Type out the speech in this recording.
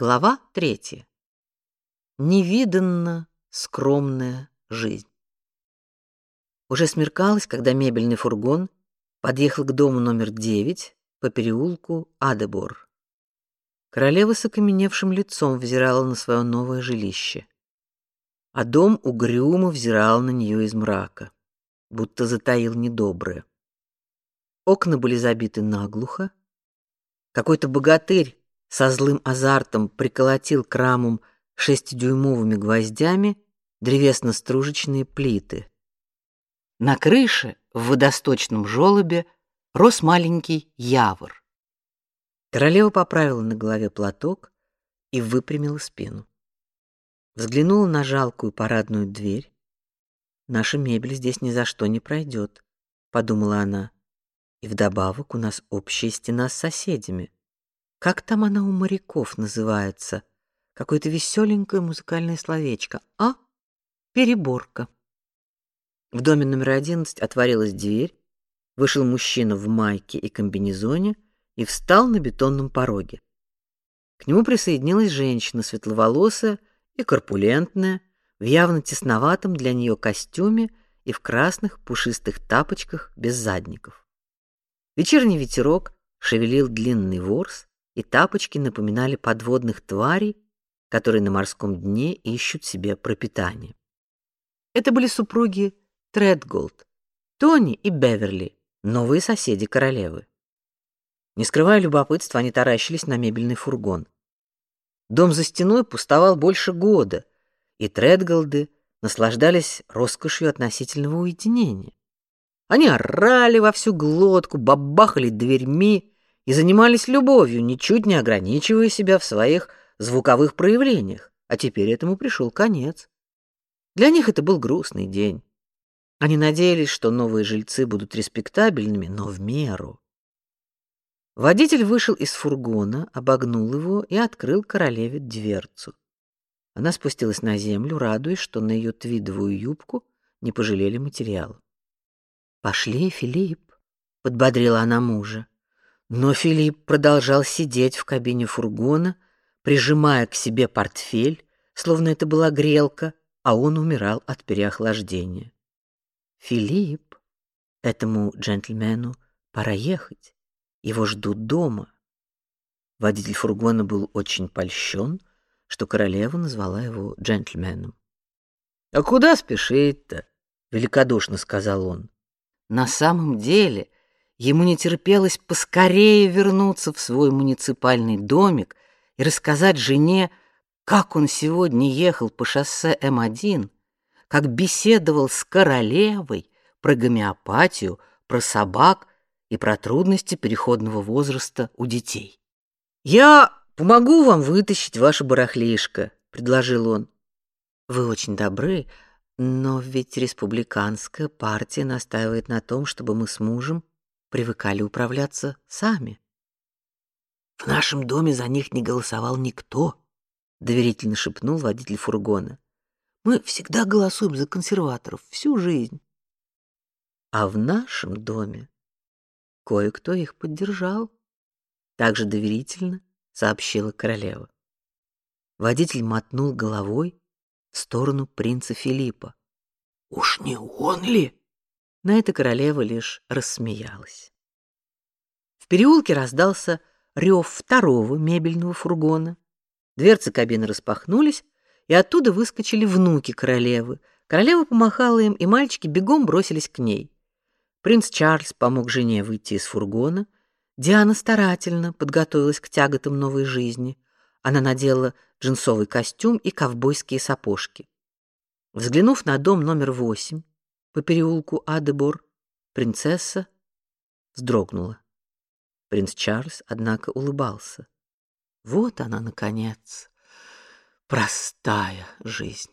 Глава третья. Невиданно скромная жизнь. Уже смеркалось, когда мебельный фургон подъехал к дому номер 9 по переулку Адебор. Королева с окаменевшим лицом взирала на свое новое жилище, а дом угрюмо взирал на нее из мрака, будто затаил недоброе. Окна были забиты наглухо. Какой-то богатырь со злым азартом приколотил к рамам шестидюймовыми гвоздями древесно-стружечные плиты. На крыше в водосточном желобе рос маленький явор. Королева поправила на голове платок и выпрямила спину. Взглянула на жалкую парадную дверь. Наша мебель здесь ни за что не пройдет, подумала она. И вдобавок у нас общая стена с соседями. Как там она у моряков называется? Какое-то веселенькое музыкальное словечко. А? Переборка. В доме номер одиннадцать отворилась дверь, вышел мужчина в майке и комбинезоне и встал на бетонном пороге. К нему присоединилась женщина, светловолосая и корпулентная, в явно тесноватом для нее костюме и в красных пушистых тапочках без задников. Вечерний ветерок шевелил длинный ворс, и тапочки напоминали подводных тварей, которые на морском дне ищут себе пропитание. Это были супруги Тредголд, Тони и Беверли, новые соседи королевы. Не скрывая любопытства, они таращились на мебельный фургон. Дом за стеной пустовал больше года, и Тредголды наслаждались роскошью относительного уединения. Они орали во всю глотку, бабахали дверьми и занимались любовью, ничуть не ограничивая себя в своих звуковых проявлениях. А теперь этому пришел конец. Для них это был грустный день. Они надеялись, что новые жильцы будут респектабельными, но в меру. Водитель вышел из фургона, обогнул его и открыл королеве дверцу. Она спустилась на землю, радуясь, что на ее твидовую юбку не пожалели материала. "Пошли, Филипп", подбодрила она мужа. Но Филипп продолжал сидеть в кабине фургона, прижимая к себе портфель, словно это была грелка, а он умирал от переохлаждения. Филипп, этому джентльмену пора ехать. Его ждут дома. Водитель фургона был очень польщен, что королева назвала его джентльменом. А куда спешить-то? великодушно сказал он. На самом деле, Ему не терпелось поскорее вернуться в свой муниципальный домик и рассказать жене, как он сегодня ехал по шоссе М1, как беседовал с королевой про гомеопатию, про собак и про трудности переходного возраста у детей. «Я помогу вам вытащить ваше барахлишко», — предложил он. «Вы очень добры, но ведь республиканская партия настаивает на том, чтобы мы с мужем привыкали управляться сами. В нашем доме за них не голосовал никто, доверительно шепнул водитель фургона. Мы всегда голосуем за консерваторов всю жизнь. А в нашем доме кое-кто их поддержал, также доверительно сообщила королева. Водитель мотнул головой в сторону принца Филиппа. Уж не он ли? На это королева лишь рассмеялась. В переулке раздался рев второго мебельного фургона. Дверцы кабины распахнулись, и оттуда выскочили внуки королевы. Королева помахала им, и мальчики бегом бросились к ней. Принц Чарльз помог жене выйти из фургона. Диана старательно подготовилась к тяготам новой жизни. Она надела джинсовый костюм и ковбойские сапожки. Взглянув на дом номер восемь, по переулку Адебор, принцесса вздрогнула. Принц Чарльз, однако, улыбался. Вот она наконец, простая жизнь.